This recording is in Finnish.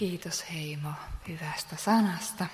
Kiitos Heimo hyvästä sanasta.